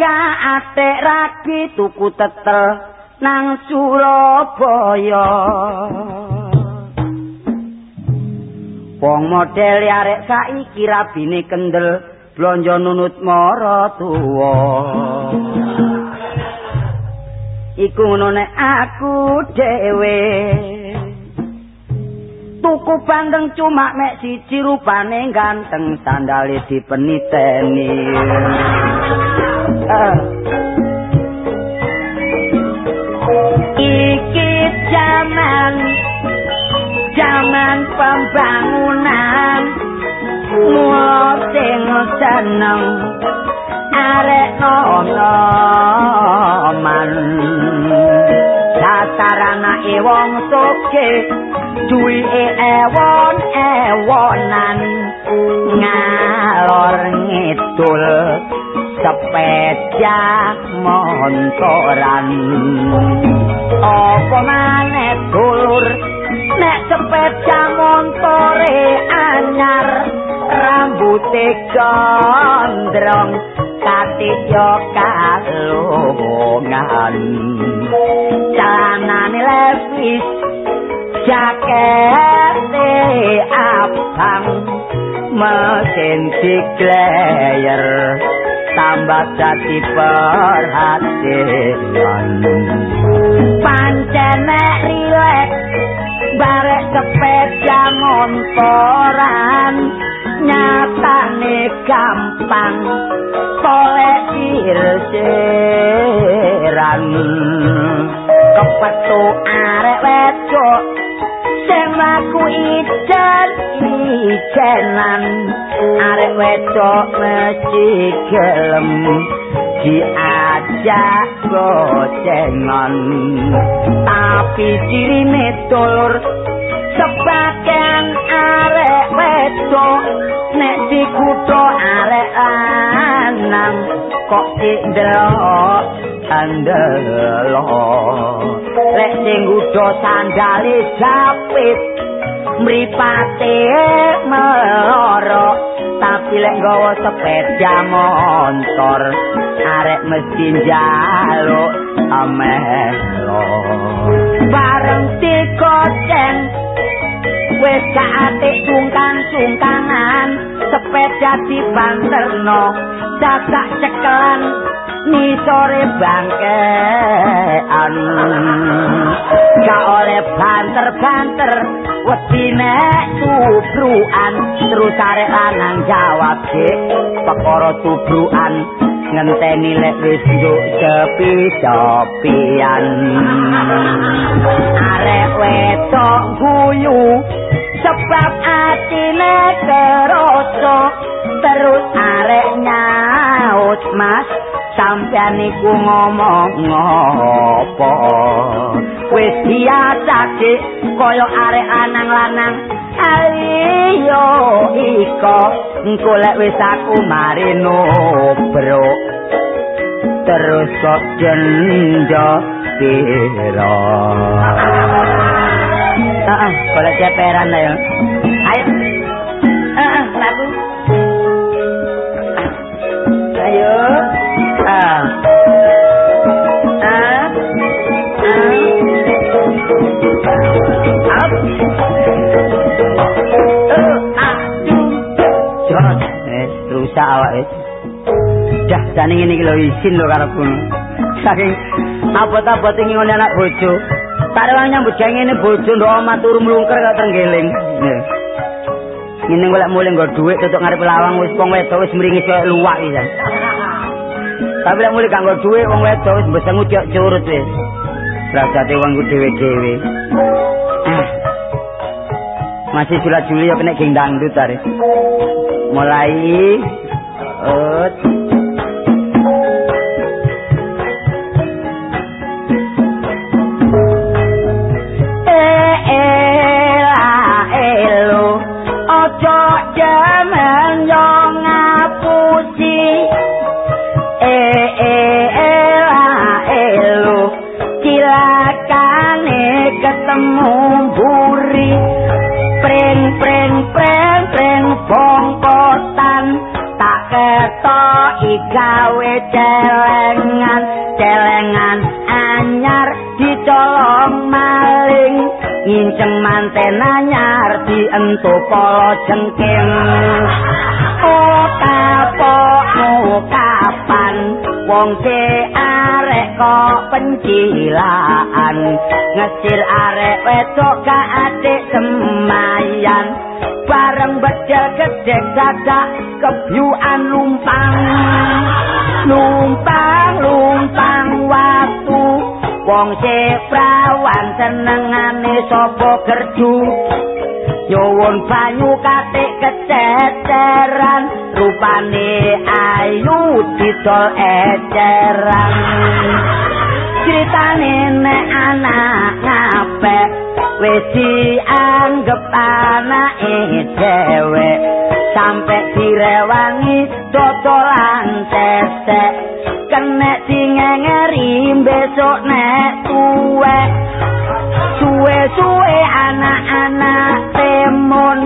ka atik ragi tuku tetel nang Surabaya. Wong model arek saiki rabine kendel blonjo nunut mara tuwa. Iku ngono aku dhewe. Tuku bandeng cuma mek siji rupane ganteng sandale dipeniteni. Iki jaman jaman pembangunan. Mulo sing seneng arek nono man dasarana wong sugih duwike ewon ewonan ngalor ngidul sepeda montoran. Apa maneh dulur nek sepeda montore anyar? Rambute gondrong katiyo kalungan canane levis jakete abang mesin diglayer tambah dadi perhatian. Pancen rilek barek sepeda montoran nyatane gampang tolek dirseran kepetu arek wedok sing laku ijen ijenan arek wedok mesti gelem. Diajak gocengan. Tapi cirine dulur sebagian arek wedok nek dikutho arek lanang kok ndelok sandalo lek sing ngudha sandale japit mripate meloro tapi lek nggawa sepeda motor arek mesti njaluk amelo bareng dikocen wis kaate sungkan-sungkanan sepeda dibanterno dadak cekelan ni sore bangkean. Gak oleh banter-banter wedine tubruan terus arek lanang jawab sik perkara tubruan ngenteni lek wis njuk sepi-sepian arek wedok guyu sebab atine kerasa terus arek nyaut mas sampean iku ngomong ngopo? Wis biasake kaya arek anang lanang ayo iko engko lek wis aku mari bro terus kok jendo piro Ah, uh, boleh ceperan. Ayo. Uh, lagu. Ayo. Ah. Jane ngene iki lho isin lho karo kono. Saking apa-apa tinggi ngene anak bojo. Ada nyambut gawe ngene bojo ndok omah turu mlungker kok tenggeling. Ngene golek mulih nggo dhuwit tutuk ngarep lawang wis wong wedok wis mringis kaya luwak iki. Tapi lek mulih kanggo dhuwit wong wedok wis mbeseng ujuk curut wis. Rasate wong ku dhewe-dhewe. Ah. Masih sulat Juli ya kena geng dangdut tadi. Mulai. Ut. Nginceng manten anyar dientuk polo jengking. Oh kapokmu kapan? Wong se arek kok pencilaan. Ngecil arek wedok ka adik semayan. Bareng bedel gede dadak kebyuan lumpang. Lumpang lumpang waktu. Wong se prawan senengane sapa gerdu? Nyuwun banyu katik kececeran rupane ayu didol eceran. Critane nek anak ngapek wis dianggep anake dhewe sampe direwangi dodolan tesek kenek dingengeri besok nek tuwe suwe-suwe anak-anak temun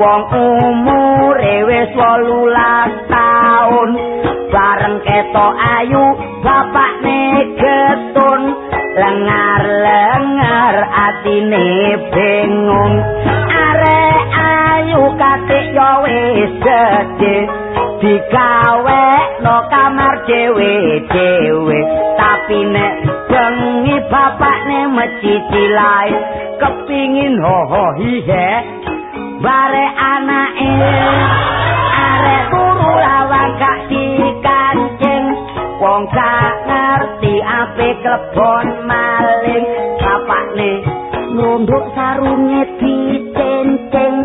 wong umure wis 18 taun. Bareng ketok ayu bapakne getun. Lengar-lengar atine bingung. Arek ayu katik yo wis gedhe digawe no kamar dewe-dewe tapi nek bengi bapakne mecici lae kepingin ho ho hihe bare anake. Arek turu lawang gak dikancing wong gak ngerti ape klebon maling. Bapakne nunduk sarunge dicenceng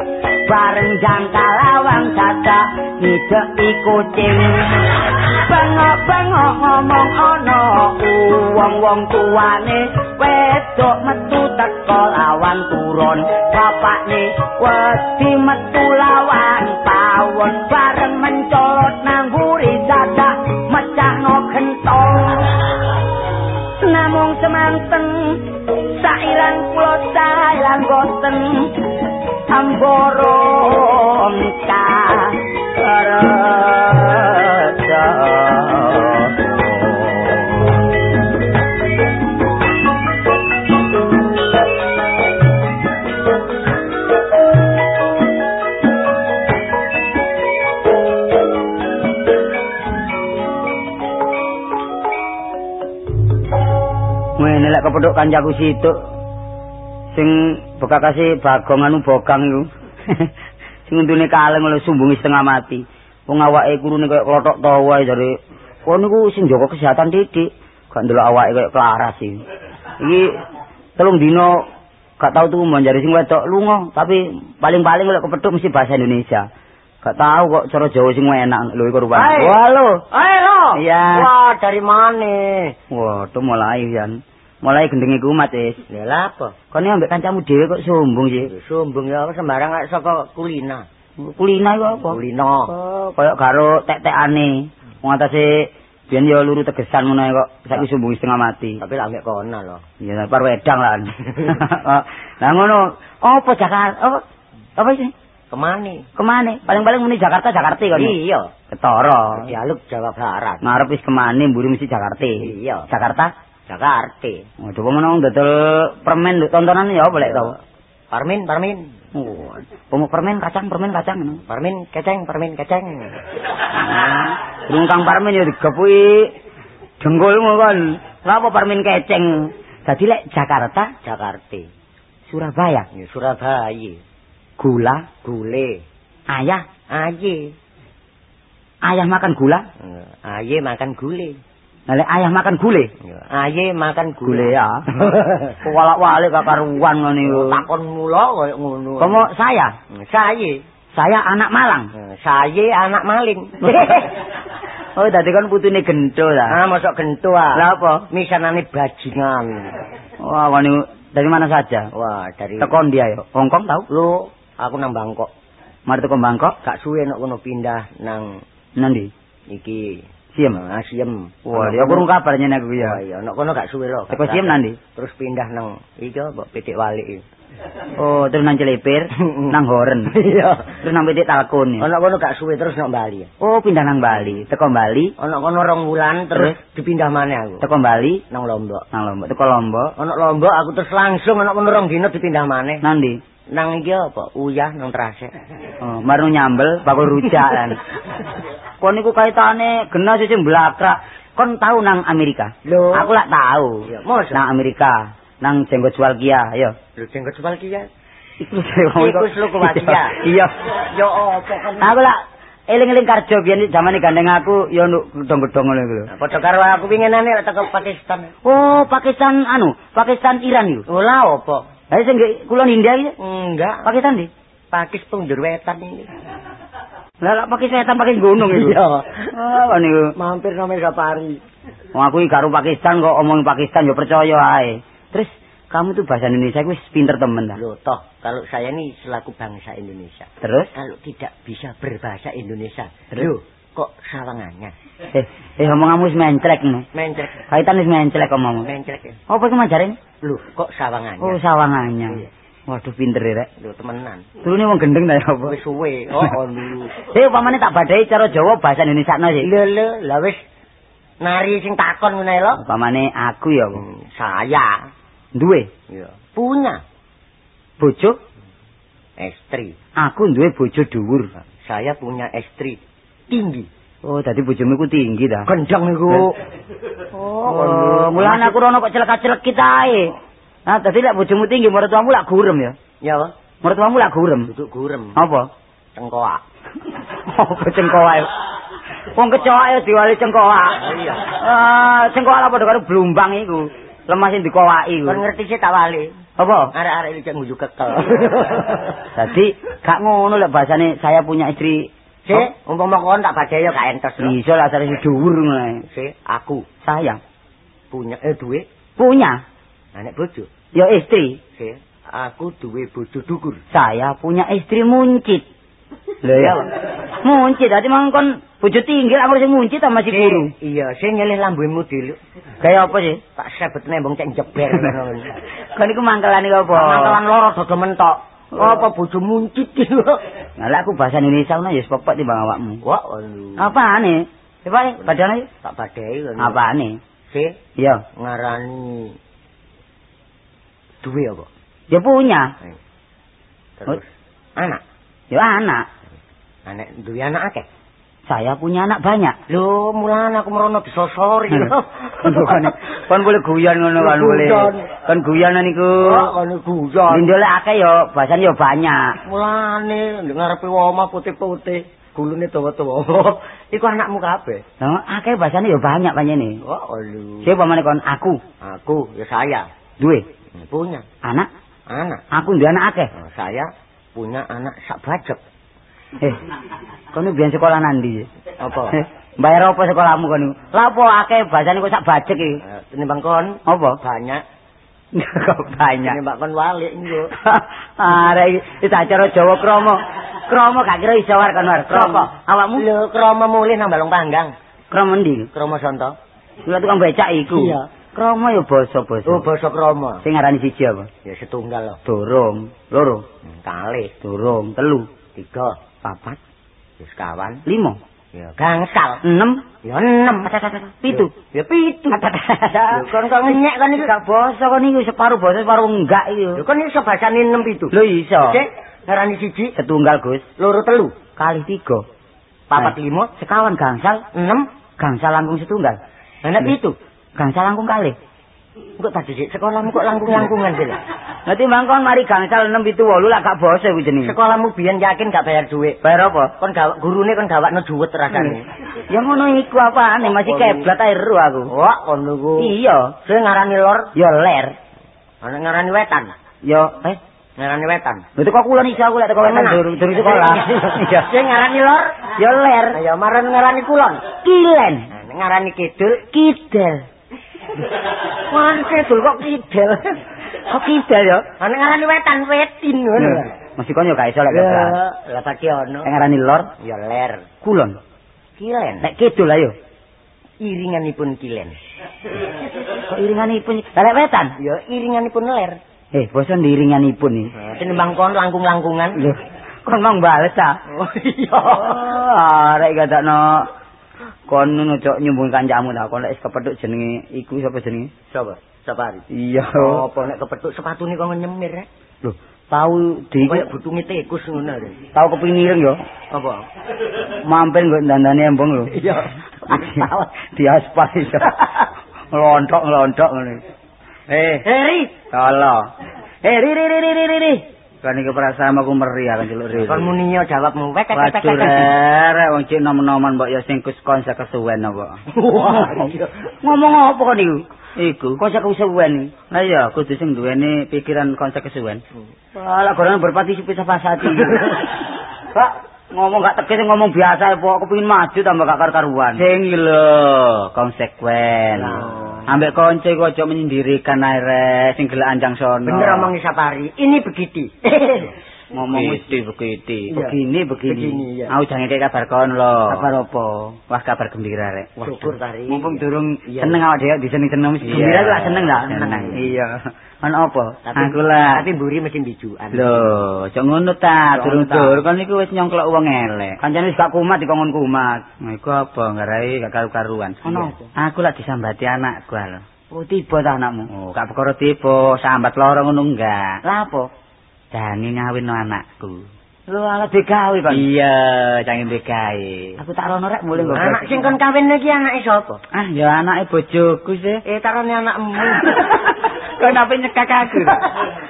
bareng jangka lawang dadak ngideki kucing bengok-bengok ngomong ana wong-wong tuane wedok metu teko lawan turun. Bapakne wedi metu lawan pawon. Bareng mencolot nangguri dadak mecahno gentong. Namung semanten sailang kula sailang boten amborong ka Ngene lek kepethuk kancaku situk sing bekakase bagong anu bogang iku. sing untune kaleng oleh sumbungi setengah mati. Wong awake kurune kaya klothok tawa jare. Kok niku sing jaga kesehatan titik. Gak ndelok awake kaya kelaras iki. Iki telung dino gak tau tuh manjari sing wedok lunga, tapi paling-paling lek kepethuk mesti bahasa Indonesia. Gak tahu kok cara Jawa sing enak lho iku rupane. Wah, lo. Ayo lo. Iya. Wah, dari mana? Wah, tuh mulai Yan. Mulai gendenge kumat wis. Ya lah apa? Kone ambek kancamu dhewe kok sombong sih. Sombong ya apa sembarang gak saka kulina. Kulina iku apa? Kulina. Oh, kaya karo tek-tekane. Wong atase biyen ya luru tegesan ngono kok saiki sombong setengah mati. Tapi lak ambek kono lho. Ya par wedang lah. Lah ngono, apa Jakarta? Apa? Apa sih? Kemane? Kemane? Paling-paling muni Jakarta Jakarta kan. Iya. Ketara. Dialog Jawa Barat. Ngarep wis kemane mburi mesti Jakarta. Iya. Jakarta? Jakarta. Oh, coba menong dodol permen lho tontonan ya apa lek tau. Parmin, parmin. Oh, permen kacang, permen kacang ngono. Parmin keceng, parmin keceng. Durung kang parmen ya digepuki dengkulmu kon. Lha apa parmen keceng? Dadi lek Jakarta, Jakarta. Surabaya, Ya, Surabaya. gula, Gule. ayah, Aye. ayah makan gula. Aye makan gule. Lah lek ayah makan gule, Aye makan gule ya. Walak-walik kakaruan ngono iku. Takon mula koyo ngono. Pomo saya, Saya. saya anak Malang. Saya anak maling. oh, dadi kon putune gento ta. ah, masuk gento ah. Lah apa? Misanane bajingan. Wah, wani dari mana saja? Wah, dari Tekon dia yo. Hong Kong tau? lu aku nang Bangkok. Mari teko Bangkok. Gak suwe nek kono pindah nang Nanti. iki Siem. Ah, siem. Wah, ya kurung kabar aku Oh ya. iya, nek kono gak suwe lho. Teko siem nanti. Terus pindah nang iki mbok pitik walik. Oh, terus nang Cilepir, nang Horen. Iya. Terus nang Pitik Talkun. Ana kono gak suwe terus nang Bali. Oh, pindah nang Bali. Teko Bali, Ana kono rong wulan terus dipindah maneh aku. teko Bali, Nang Lombok. nang Lombok, teko Lombok. Ana Lombok aku terus langsung ana kono rong dino dipindah maneh. Nang ndi? Nang iki apa? Uyah nang Trasek. Oh, baru nyambel bakul rujak kan. Kon niku kaitane genah sih mblakrak. Kon tahu nang Amerika? Lho. Aku lak tahu. Mos. Nang Amerika, nang jenggot jual Kia, ayo. Lho jenggot jual ki ya. Iku Iku Slovakia. Iya. Yo apa kan? Aku lak eling-eling karjo biyen zamane gandeng aku ya nduk gedong-gedong ngono iku lho. Padha karo aku winginane lek teko Pakistan. Oh, Pakistan anu, Pakistan Iran iku. Ora apa? Ha sing nggih kulon India iki. Enggak. Pakistan di. Pakis pengjur wetan ini. Lah lak pakai setan pakai gunung iku. Iya. Oh, niku. Mampir nang safari. Wong aku iki karo Pakistan kok omong Pakistan yo percaya ae. Terus kamu tuh bahasa Indonesia wis pinter temen dah. Loh, toh kalau saya ini selaku bangsa Indonesia, Terus kalau tidak bisa berbahasa Indonesia, Terus? loh, kok sawangannya? eh eh omonganmu wis mencrek no. Mencrek, Kaitan wis mencrek omongmu. mencrek ya. Apa iki majaring? Loh, kok sawangannya? Oh, sawangannya. Iya. Waduh pinter Rek. Loh, temenan. Turune wong gendeng ta apa? Wis suwe. Oh, oh, dulu. Eh, upamane tak badai cara Jawa bahasa Indonesia no sih. Lho, lho, lah wis nari sing takon ngene lho. Upamane aku ya? Hmm, Saya duwe ya punya bojo, istri. aku duwe bojo dhuwur. Saya punya istri tinggi. Oh, dadi bojomu iku tinggi ta? Gendeng niku. Oh, mulane aku rono kok celek-celek kita ae. Nah, dadi lek bojomu tinggi, mertuamu lak gurem ya. Ya, Pak. Mertuamu lak gurem. Duduk gurem. Apa? Cengkoak. Oh, cengkoak. Wong kecoak ya diwali cengkoak. Iya. Ah, cengkoak apa karo blumbang iku. Lemah sing dikowaki iku. Kon ngerti sih tak wali. Apa? Arek-arek iki nguyu kekel. Dadi gak ngono lek bahasane saya punya istri. Si, umpama kon tak badhe ya gak entes. Bisa lah sare dhuwur ngono. Si, aku Saya punya eh duwe punya anak bojo. ya istri. Si, aku duwe bojo dukur. Saya punya istri muncit. Lho ya. Muncit dadi mangkon bojo tinggi aku sing muncit ta masih guru. Iya, sing nyelih lambemu dulu. Kayak apa sih? Tak sebet nembong cek jeber ngono. Kan iku mangkelane apa? Mangkalan loro dodo mentok. Apa bojo muncit iki lho. Aku bahasa Indonesia ngono ya wis pepek timbang awakmu. Wah, aduh. Apane? Coba padane tak badhe ngono. apane? Si, Iya, ngarani duwe apa? ya punya. Terus anak. Ya anak. Anak duwe anak akeh. Saya punya anak banyak. Lho, mulane aku merono disosori lho. Kan boleh guyon ngono kan boleh. Guyon. Kan guyonan iku. Oh, anu guyon. Lindole akeh ya, bahasane ya banyak. Mulane ngarepe omah putih-putih, gulune dawa-dawa. Iku anakmu kabeh. Lah akeh bahasane ya banyak panjene. Oh, aduh. Siapa pamane kon aku Aku ya saya duwe punya anak, anak. aku duwe anak akeh. Nah, saya punya anak sak bajek. Eh, kono biyen sekolah nandi? Apa? Eh, Bayar apa sekolahmu kono? Lah apa akeh bahasane kok sak bajek iki? Eh, Tinimbang kon Apa? banyak. Kok banyak. Tinimbang kon walik engko. Arek iki acara Jawa kromo. Kromo gak kira iso war kan war. Kromo. Awakmu Lho, krama mulih nang balong panggang. kromo ndi? Krama sonto. Kula tukang becak iku. Iya. Kromo ya basa-basa. Oh, basa krama. Sing aran siji apa? Ya setunggal loh. Dorong, loro, Hmm, Kalih, dorong, telu, tiga, papat, ya sekawan. limo, Ya gangsal. enam, Ya enam. pitu. Ya pitu. Lho, kon kok ngenyek kan iki. Gak basa kon iki separuh basa separuh enggak iki. Lho kon iso basane enam pitu. Lho iso. Cek, ngarani siji, Setunggal Gus, loro telu, kali tiga. papat Nah, lima, Sekawan gangsal, enam, gangsal langkung setunggal. Lho. pitu. Gangsal langkung kali. Kok tadi sik sekolahmu kok langkung-langkungan sih lah. Nanti mangkon mari gangsal 6 pitu 8 lah gak basa kuwi jenenge. Sekolahmu biyen yakin gak bayar duit. Bayar apa? Kon gawak gurune kon gawakno duit rasane. Ya ngono iku apane masih keblat ae ero aku. Wah, kon niku. Iya, Sing ngarani lor, ya ler. ana ngarani wetan. Ya eh Ngarani wetan. Lha kok kula iso aku lek teko wetan durung sekolah. Iya. Sing ngarani lor, Ya ler. ya maran ngarani kulon. Kilen. Ngarani kidul, Kidel. Wah kidul kok kidel. Kok kidel ya? Ana ngarani wetan wetin ngono. Masih kon yo gak iso lek lah pati ono. Ngarani lor, Ya ler. kulon. Kilen. Nek kidul ayo. iringanipun kilen. Kok iringanipun lelek wetan? Ya iringanipun ler. Eh, bosan diiringanipun iki. Tinimbang kon langkung-langkungan. Lho, kon mang bales ta? Oh iya. Oh, arek gadakno kon ngono cok nyumbung kancamu ta, kon lek kepethuk jenenge iku sapa jenenge? Sapa? Sapa ari? Iya. Apa nek kepethuk sepatune kok nyemir rek? Lho, tau di Kayak butunge tikus ngono rek. tau kepingin yo. Apa? Mampir nggo dandane embong lho. Iya. Di aspal iso. Ngelontok-ngelontok ngene. Eh, Heri, kala. Eh, ri ri ri ri ri. Kan iki perasaan aku meri akan celuk ri. kon muni yo jawabmu. Wek wek wek. Waduh rek, wong cek nom-noman mbok ya sing kus kon sekesuwen apa. Wah, iya. Ngomong apa kon iku? Iku kon sekesuwen. Lah iya, kudu sing duweni pikiran kon sekesuwen. Walah goreng berpartisipasi sama hati. Pak, ngomong gak tegas ngomong biasa aku pengen maju tambah gak karu-karuan. Sing lho, konsekuen. Ambek konco iku aja menyendirikan ae rek, sing gelek anjang sono. Bener omong Sapari. Ini begitu. ngomong mesti begitu. Iya. Begini begini. Aku jangan kayak kabar kon lo. Kabar apa? Wah kabar gembira rek. Wah, Syukur tari. Mumpung durung seneng awak dhewe diseneng-seneng mesti Iya. gembira lah seneng lah. Seneng. Iya. Kan apa? Tapi Aku lah. Tapi mburi mesti bijuan. Lho, aja ngono ta, Aja durung ngono ta. dur kan iku wis nyongklok wong elek. Kancane wis gak kumat dikongkon kumat. Nah, iku apa ngarai gak karu-karuan. Ono Aku lak disambati anakku lho. Oh, tiba ta anakmu? Oh, gak perkara tiba, sambat loro ngono enggak. Lah apa? Dani ngawinno anakku. Lho, ala digawe kon. Iya, jangan digawe. Aku tak rono rek mulai nggo. Anak sing kon kawin iki anake sapa? Ah, ya anake bojoku sih. Eh tarone anakmu. Kok nape nyekak aku?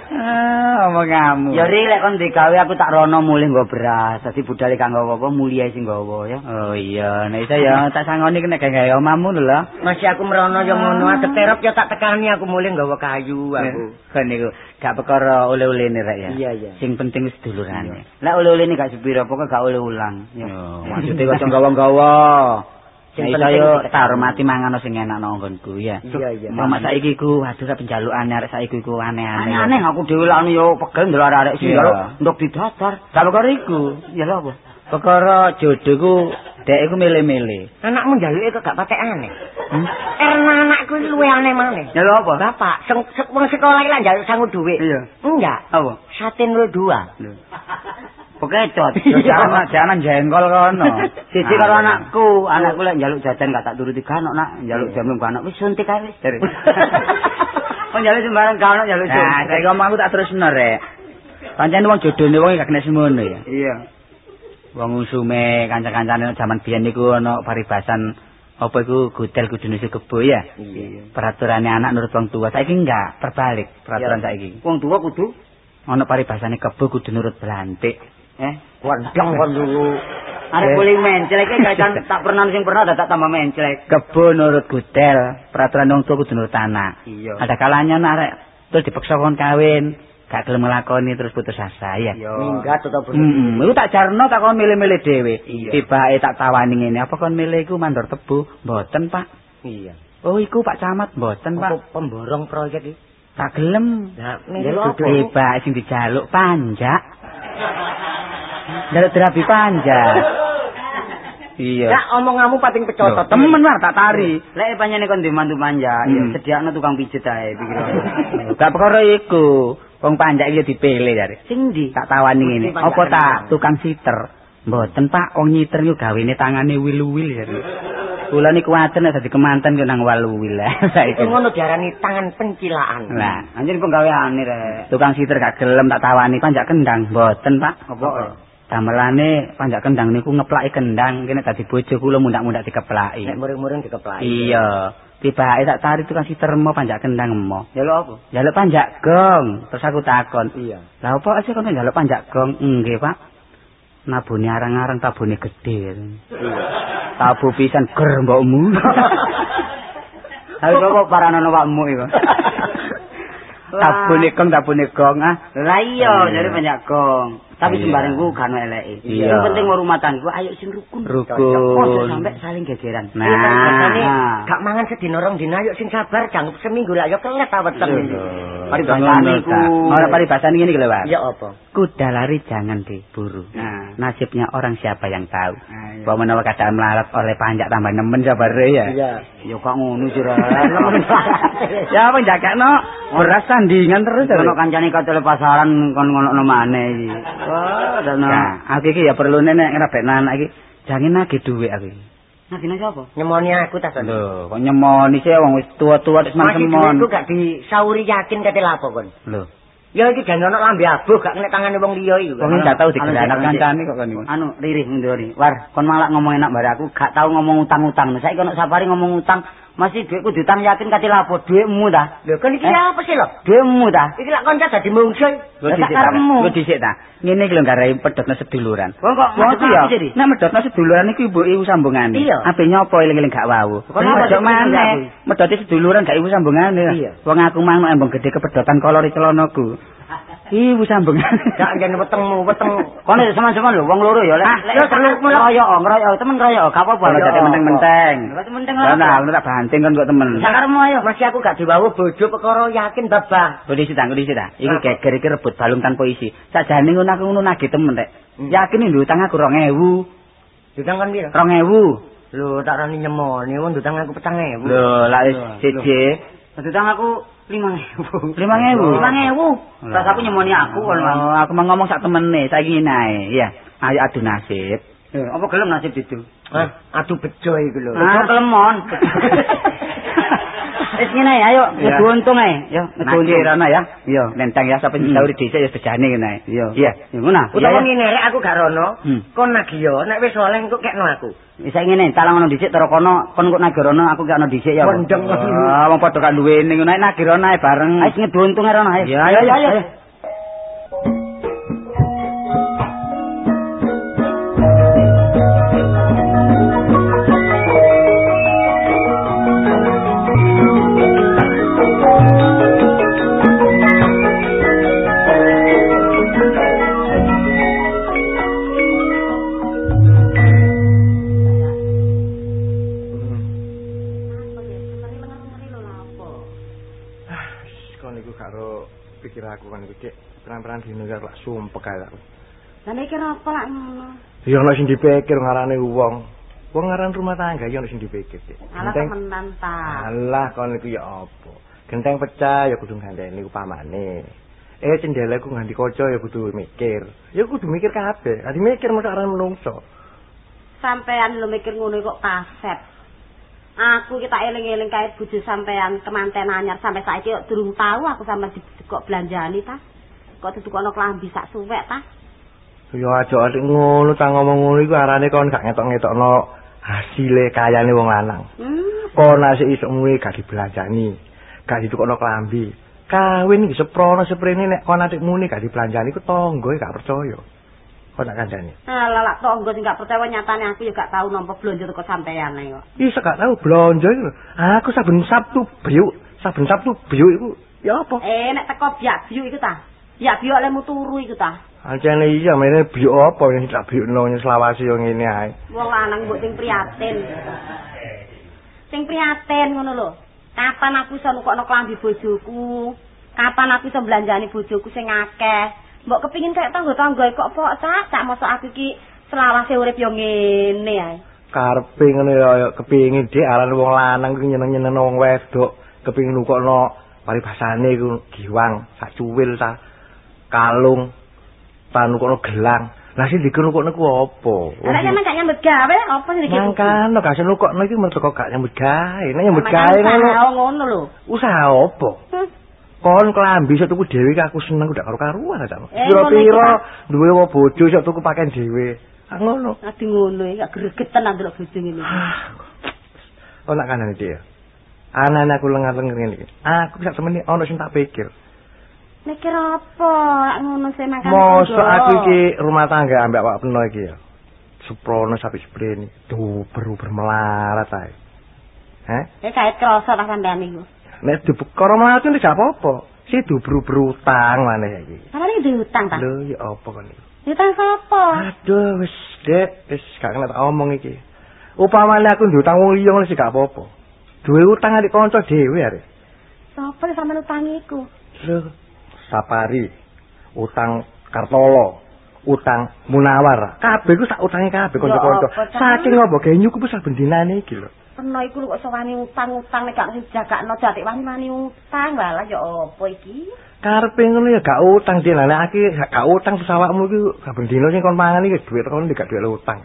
Ah, omong kamu. Ya ri lek kon digawe aku tak rono mulih nggo beras. Dadi budale kang nggawa apa mulia sing nggawa ya. Oh iya, nek iso ya tak sangoni nek gawe omamu lho. Masih aku merono yo ngono, adek terop yo tak tekani aku mulih nggawa kayu aku. Kan niku gak perkara oleh-olehne rek ya. Iya, iya. Sing penting wis dulurane. Lek oleh-olehne gak sepiro, pokoke gak oleh ulang. Ya. Maksude kok nggawa-nggawa. Yo ditekan. tak hormati mangan sing enak nang nggonku ya. Iya, iya. Mama saiki ku waduh ra penjalukane arek saiki ku aneh-aneh. Aneh aku dhewe lak yo pegel ndelok arek sing njaluk ndok didadar. Gak perkara iku. Ya lho apa? Perkara jodoh ku dek iku milih-milih. Anakmu njaluke kok gak patek aneh. Hmm? Erna anakku iki luwe aneh maneh. Ya lho apa? Bapak, sing sing- wong sekolah iki lah njaluk sangu dhuwit. Iya. Enggak. Apa? Satin 02. Pekecot, Iya. jangan jangan jengkol kono. Siji Ah, karo anakku, anakku lek njaluk jajan gak tak turuti kanok nak, njaluk jamu kanok wis suntik ae wis. Oh njaluk sembarang kanok njaluk jamu. Nah, saiki omong aku tak terusno rek. Pancen wong jodone wong gak kena semono ya. Iya. Wong usume kanca-kancane jaman biyen niku ana paribasan apa iku gudel kudu nusu kebo ya. Iya. Peraturannya anak nurut wong tua. Saiki enggak, terbalik peraturan saiki. Wong tua kudu ana paribasane kebo kudu nurut belantik. Eh, Wadang kon dulu. Arek boleh menclek iki kan tak pernah sing pernah tak tambah menclek. Kebo nurut gudel, peraturan wong tua kudu nurut anak. Iya. Ada kalanya nak arek terus dipaksa kon kawin, gak gelem nglakoni terus putus asa ya. Minggat atau Hmm, iku tak jarno tak kon milih-milih dhewe. Tibake tak tawani ngene, apa kon milih iku mandor tebu? Mboten, Pak. Iya. Oh, iku Pak Camat mboten, Pak. Pemborong proyek iki? Tak gelem. Ya? Tibake sing dijaluk panjak. Jaluk terapi panjak. Iya. Ya omonganmu pating pecotot. Temen lah tak tari. Lek panjene kon dimantu manja, ya Hmm. sediakno tukang pijet ae pikiran. Gak perkara iku. Wong panjak iki dipilih jare. Sing ndi? Tak tawani ngene. Panjak Apa tak tukang siter? Mboten Pak, wong nyiter yo gawene tangane wil-wil jare. Kula niku nek dadi kemanten kok nang waluwil. Saiki. Itu ngono diarani tangan pencilaan. Lah, anjir penggaweane rek. Tukang siter gak gelem tak tawani panjak kendang. Mboten Pak. Apa? Damelane panjak kendang niku ngeplaki kendang kene dadi bojo kula mundak-mundak dikeplaki. Nek muring-muring dikeplaki. Iya. Tibake tak tarik tukang siter mo panjak kendang mo. Jaluk apa? Jaluk panjak gong. Terus aku takon. Iya. Lah apa sih kono jaluk panjak gong? Nggih, Pak. Nabune arang-arang tabune. Iya. Tabu pisan ger mbokmu. Hal kok paranono wakmu iku. Tabune gong, tabune gong ah. Lah iya, jadi panjak gong. Tapi Iya. sembarang ku gak ono eleke. Iya. Yang penting mau rumah tangga ayo sing rukun. Rukun. Ojo sampe saling gegeran. Nah. Biasane Ah. gak mangan sedina rong dina yuk sing sabar jangkep seminggu lah yo kelet ta weteng iki. Paribasane ku. Ora paribasane ngene iki lho, Pak. Ya apa? Kuda lari jangan diburu. Nah. Nasibnya orang siapa yang tahu. Nah. Bahwa menawa keadaan melarat oleh panjak tambah nemen sabare ya. Iya. Ya kok ngono sih ra. ya apa jakakno beras tandingan terus. Ono kancane katele pasaran kon ngono maneh iki. Nah, aku iki ya perlu nek ngrabekno anak iki jangan nagih dhuwit aku iki. Nah, dina sapa? Nyemoni aku ta Son. Lho, kok nyemoni sih wong wis tua-tua wis Masih semon. duitku gak disauri yakin kate lapo kon. Lho, Ya iki jan ono lambe abuh gak kena tangane wong liya iki. wong gak tau Cik, kancane kok kan niku. Anu, ririh ndori. War, kon malah ngomong enak bare aku gak tau ngomong utang-utang. Saiki ono safari ngomong utang, masih duitku diutang yakin kate lapo duitmu ta? Lho kan iki Eh? apa sih lho? Duitmu ta? Iki lak kanca dadi mungsuh. Lho Lah, dhisik sak ta. karepmu. Lho dhisik ta. Ngene iki lho garai pedhotno seduluran. Wong kok Wong iki ya, apa nek medhotno seduluran iku ibu ibu sambungane. Ape nyopo eling-eling gak wau. Kok apa sih maneh. aku? Medhoti seduluran gak ibu sambungane. Wong aku mang embong gede kepedotan kolor celanaku. Ibu sambungane. Gak jane wetengmu, weteng. Kon ya sama-sama lho, wong loro ya. Ah, Lek yo, lek temen temen- ngeroyok, ngeroyok, temen ngeroyok, gak apa-apa. Kalau jadi menteng-menteng. Lek menteng Lah tak banting kan kok temen. Sakarmu ayo. Masih aku gak diwawu bojo perkara yakin babah. Kondisi ta, kondisi ta. Iki Apa? geger iki rebut balung tanpa isi. Sajane ngono aku ngono nagih temen rek. Hmm. Yakin iki utang aku 2000. Jutang kan piro? 2000. Lho tak rani nyemoni wong jutang aku 4000. Lho, lah wis Lho, siji. Utang aku 5000. 5000. 5000. Terus aku nyemoni aku kon. Oh, aku mau ngomong sak temene, saiki ngene ae. Iya, ayo adu nasib. Eh, Apa gelem nasib itu? Hah? Aduh bejo iku lho. Ah, kelemon. Wis ngene ae, ayo Iya. ngedu untung ae. Yo, ngedu Nagih untung. ya. Iya. Nentang ya sapa Hmm. disauri dhisik ya bejane ngene ae. Iya. Iya. Ya ngono. Utawa ngene rek aku gak rono. Kon nagih yo nek wis oleh engko kekno aku. Wis ngene, talang ono dhisik terus kono kon kok nagirono aku gak ono dhisik ya. Wendeng. Ah, wong padha gak duwe ning ngono ae nagirono ae bareng. Ayo ngedu untung ae rono ayo. Ya, ayo, ayo, dino karo lak sumpek ae aku. Lah mikir apa lak ngono? Ya ono sing dipikir ngarane wong. Wong ngaran rumah tangga ya ono sing dipikir. Alah temenan ta. Alah kon iku ya apa? Genteng pecah ya kudu gandeni upamane. Eh cendelaku nganti kaca ya kudu mikir. Ya kudu mikir kabeh. Adi mikir mesti aran menungso. Sampean lu mikir ngono kok kaset. Aku kita eling-eling kae bojo sampean kemanten anyar sampai saiki kok durung tahu aku sampean di- kok belanjani ta. Kok ditukono klambi sak suwek ta. Ya aja ngono ta ngomong ngono iku arane kon gak ngetok-ngetokno hasile kayane wong lanang. Hmm. Kon asik iso muwe gak dibelanjani. Gak ditukokno klambi. Kawin iki seprono seprene nek kon atik muni gak dibelanjani ku tangga gak percaya. Kon tak kandhani. Alah lak tonggo sing gak percaya nyatane aku ya gak tahu nampa blonjo teko sampean ae kok. Iso gak tau blonjo iku. Aku saben Sabtu biuk, saben Sabtu biuk iku ya apa? Eh nek teko biak biuk iku ta. Biak biuk lemu turu iku ta. Ancene iya mene biuk apa yang tak biukno selawasi yo ngene ae. Wong lanang mbok sing prihatin. Sing prihatin ngono lho. Kapan aku iso nukokno klambi bojoku? Kapan aku iso belanjani bojoku sing akeh? Mbok kepingin kayak tangga-tangga kok pok sak sak mosok aku iki selawase urip yo ngene ae. Karepe ngene ya ya kepengin dik aran wong lanang ku nyeneng-nyeneng wong wedok, kepengin nukokno paribasane iku giwang, sak cuwil ta kalung, ta nukokno gelang. Lah sing dikenukokno ku apa? Lah sampean gak nyambut gawe apa sing iki? Mangkano gak iso nukokno iki mergo gak nyambut gawe. Nek nyambut gawe ngono. ngono. ngono lho. Usaha apa? Hmm. Kon klambi sok tuku dhewe aku seneng udah karo karuan ta. Eh, ngono duwe wong bojo sok tuku pakaian dhewe. Ah ngono. Adi ngono gak gregetan ndelok bojo ngene. Oh nak kanan iki ya. Anak aku lengar-lengar ngene iki. Aku sak temene ana sing tak pikir. Mikir apa? Lak ngono sih makan. Mosok aku iki rumah tangga ambek awak peno iki ya. Suprono sapi sprene. Duh, beru bermelarat ae. Heh? Eh kait krasa ta sampean niku. Nek dibekara melarat iki gak apa-apa. Si dubru berutang maneh iki. Sampeyan iki utang ta? Lho, ya apa kon iki? Utang sapa? Aduh, wis, Dek, wis gak kena tak omong iki. Upamane aku ndutang wong liya ngono sih gak apa-apa. Duwe utang adik kanca dhewe arek. Sapa sing sampeyan utangi iku? Lho, Sapari, utang Kartolo, utang Munawar. Kabeh ku sak utange kabeh kanca-kanca. Saking apa genyuku ku saben dinane iki lho. Peno iku lho kok iso wani utang-utang nek gak dijagakno jatik wani-wani utang. Walah ya apa iki? Karepe ngono ya gak utang dilalekake, gak utang terus awakmu iki saben dina sing kon mangan iki dhuwit kon gak duwe utang.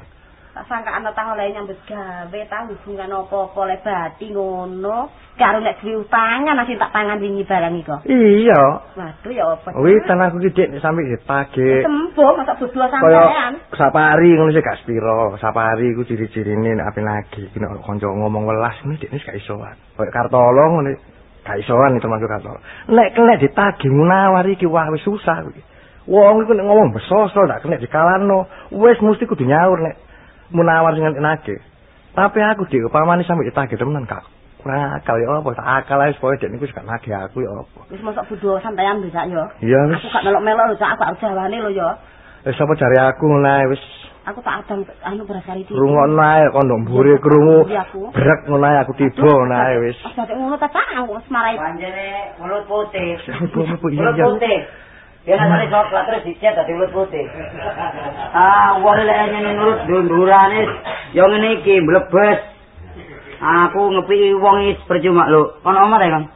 Tak sangkaan tang oleh nyambut gawe ta hubungan apa-apa le bati ngono. Karo nek duwe utangan asih tak tangan wingi barang iki kok. Iya. Waduh ya apa? Wis tenan aku iki Dik, sampe ditagih. Sembuh masa bodoh Kaya sampean. sapari ngono sih gak sepiro. Sapari ku ciri-cirine nek ape lagi nek kanca ngomong welas ngene Dik gak isoan. Kaya Kartolo ngono gak isoan itu termasuk Kartolo. Nek kena ditagih munawar iki wah wis susah kuwi. Wong iku nek ngomong besosol tak kena dikalano, wis mesti kudu nyaur nek munawar sing nagih. Tapi aku dik pamane sampe ditagih temenan kak. Kurang akal ya apa, tak akal ae supaya dek niku gak nagih aku ya apa. Wis mosok bodoh sampean bisa yo. Iya wis. Aku gak melok-melok lho, Cak. aku gak jawane lho yo. Wis apa jare aku ngono ae wis Aku tak adang anu berasari iki. Rungokno ae kondo mburi krungu. Brek ngono ae aku tiba ngono ae wis. Wis dadi ngono ta, Cak. Aku wis marai. Panjene mulut putih. Apa iya Mulut putih. Ya nanti coklat terus dicet dadi mulut putih. Ah, wong lek nyene nurut dundurane yo ngene iki mlebes. Aku ngepi wong is percuma lho. Ono omah ta, Kang?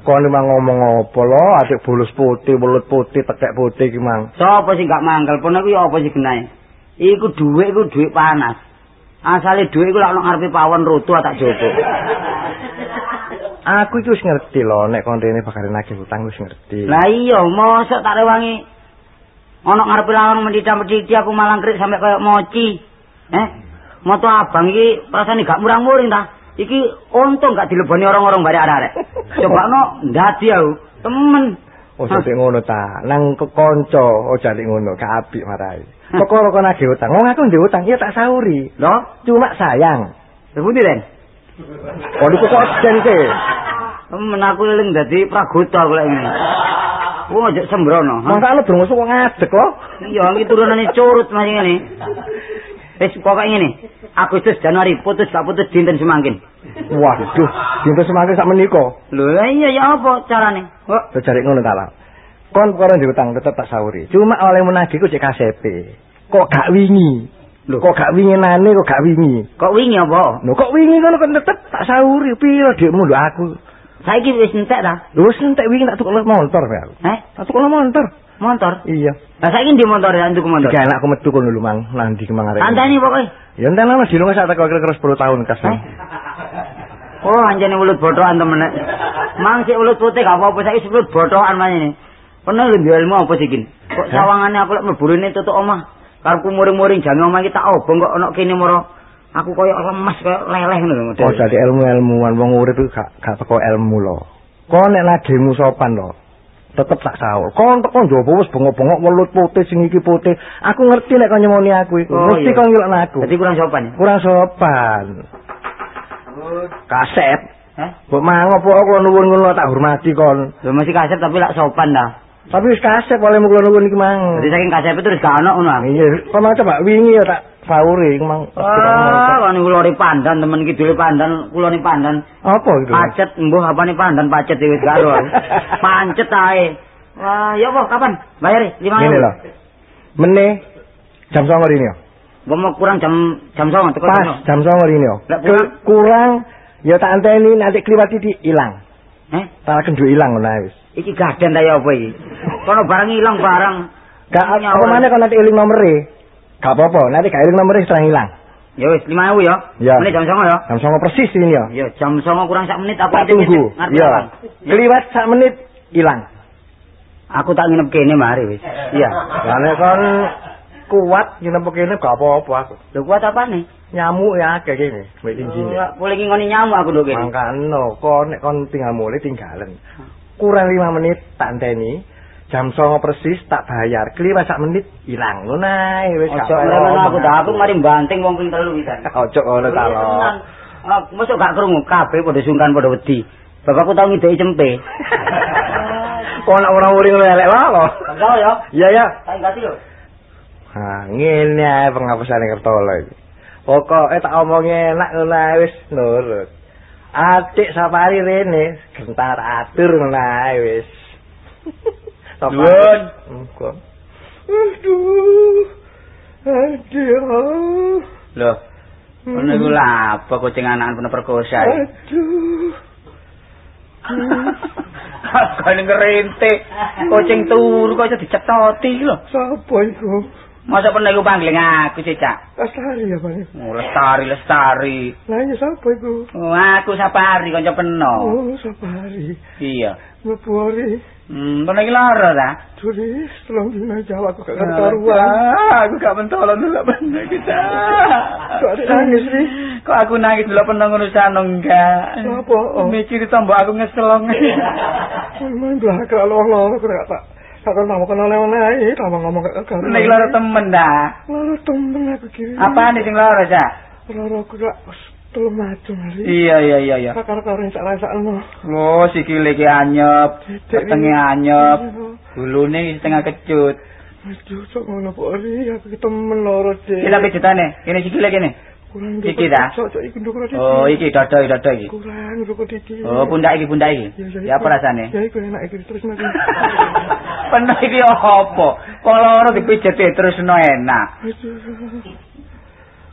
Kon memang ngomong apa lo, adik bulus putih, mulut putih, tekek putih ki mang. Sopo sing gak mangkel pun aku ya apa sih genahe? Iku dhuwit iku dhuwit panas. Asale dhuwit iku lak nang ngarepe pawon rutu tak jopo. Aku iki wis ngerti lo, nek kon rene bakal nagih utang wis ngerti. Lah iya, mosok tak rewangi ana ngarepe lawang mendita-menditi aku malang krik sampe kaya mochi. Eh? Moto abang iki rasane gak murang-muring ta? Iki untung gak dileboni orang-orang bare arek-arek. Cobakno ndadi aku. Temen. Oh, sampe ngono ta. Nang kekanca ojo nek ngono, gak apik marai. Perkara kon nagih utang. Wong aku ndek utang ya tak sauri. Lho, Cuma sayang. sepundi Den? Oh, niku kok jente. Temen aku eling dadi pragota kok ngene. Wong aja sembrono. Masa lu brengos kok ngadeg lo? Iya, iki turunane curut masih ngene. Wis pokoke ngene. Agustus Januari putus gak putus dinten semangkin. Waduh, dinten semakin sak menika. Lho, iya ya apa carane? Kok Terjadi ngono ta, Pak? Kon perkara utang tetep tak sauri. Cuma oleh menagih ku cek KSP. Kok gak wingi? Lho. Kok gak winginane kok gak wingi? kok wingi apa? Lho kok wingi ngono kan tetep tak sauri. Piro dhekmu lho aku. Saiki wis entek ta? Lho wis entek wingi tak tukul motor Pak. aku. Eh, Tak tukul motor. Motor. Iya. Lah saiki ndi motor ya untuk motor? Gak enak aku metu kono lho Mang, nanti ki Mang arek. Tandani pokoke. Ya enten ana dilunga sak teko kira-kira 10 tahun kas. Eh? Oh, anjene ulut botokan temen. Mang sik ulut putih gak apa-apa saiki ulut botokan manene. Pernah lu duwe ilmu apa sih kin? Kok sawangane aku lek rene tutuk omah. Karepku muring-muring jange omah iki tak obong kok ana kene moro. Aku koyo lemes koyo leleh ngono lho. Oh jadi ilmu-ilmuwan wong urip gak gak teko ilmu lho. Kon nek lagimu sopan lho. Tetep tak sahur. Kon teko njaba wis bengok-bengok welut putih sing iki putih. Aku ngerti nek kon nyemoni aku iku. Oh, Mesti kon ngilokno aku. Dadi kurang sopan ya? kurang sopan. Kaset. Heh? Mbok mango apa aku nuwun ngono tak hormati kon. Lho masih kasep tapi lak sopan dah. Tapi wis kaset oleh mukul nuwun iki mang. Jadi saking kasep wis gak ono ngono. Iya, kon mau coba wingi ya tak sauri mang. Ah, kan kula ni pandan temen kidule pandan, kula ni pandan. Apa itu? Pacet mbuh apa nih pandan pacet wis gak ero. Pancet ae. Wah, ya apa kapan? Bayar 5 Ngene lho. Mene jam 09.00 ini yo. Gua mau kurang jam jam 09.00 teko Pas jam jam 09.00 ini yo. Kurang? Ya tak anteni nanti kliwat iki ilang. 09.00. Eh, Tak kenduk ilang ngono wis. iki gaden ta ya apa iki? Kono barang ilang barang. Gak apa mana kalau nanti eling nomere. Gak apa-apa, nanti gak eling nomere setelah hilang. Ya wis 5000 ya. Ya. Menit jam 09.00 ya. Jam 09.00 persis ini yo. Ya jam 09.00 kurang sak menit aku Tak itu tunggu. ngerti Ya. apa? Kliwat sak menit ilang. Aku tak nginep kene mari wis. Iya. Lah nek kon kuat nginep kene gak apa-apa aku. Lho kuat apa nih? Nyamuk ya akeh kene, wis injine. Ora boleh ngingoni nyamuk aku lho kene. Mangkano, kon nek kon tinggal mulai tinggalan. Kurang 5 menit tak anteni. Jam 09.00 persis tak bayar. Kliwat sak menit ilang. Ngono ae wis gak Ojo apa-apa. ngono aku dah aku mari banting wong ping telu pisan. Ojo ngono ta lo. Ah, mosok gak krungu kabeh padha sungkan padha wedi. Bapakku tau ngideki cempe. Kok nek ora uring elek wae lo. Enggak ya. Iya ya. Tak ganti lho. Ha, ngene ae pengapusane kertolo iki. Pokoke tak omongi enak ngono ae wis nurut. Adik safari rene gentar atur ngono ae wis. Nuwun. Muga. Aduh. Aduh. Loh, ngono iku lha apa kucing anakan penuh perkosa. iki? Aduh. Kene ngerente. Kucing turu kok iso dicetoti lho. Sapa iku? Masa pernah iku panggiling aku sih. Lestari ya, Pak? Oh, lestari, lestari. Lah ya sapa iku? Oh, aku sapari kanca peno. Oh, Sapari. Iya. Mlepori. Hmm, pernah iki lara ta? Tulis, tolong dina jawab aku gak Ah, karuan. Cak, Aku gak mentolong dulu pernah kita. Kok ada nangis, Ri? Kok aku nangis dulu pernah ngurusan enggak? Apa? Oh. Mikir tombok aku ngeselong. Main belakang lolo, aku gak tak. Tak kenal mau kenal lewat naik, tak mau ngomong gak karuan. Pernah iki lara temen dah. Lolo temen aku kiri. Apaan sing lara, Cak? Lolo aku gak telur macam. Iya, iya, iya, iya. Kakar-kakar yang tak rasakno. Oh, sikile ki anyep, setengah anyep, bulune setengah kecut. Aduh, sok ngono po Ri, aku ki temen loro sih. Kita pejutane, kene sikile kene. Kurang Iki dah? Sok iki ndukur Oh, iki dada dada iki. Kurang ndukur iki. Oh, pundak iki pundak iki. Ya apa rasane? Ya iku enak iki terus nanti. Penuh iki apa? Wong loro dipijet terus no enak. Aduh.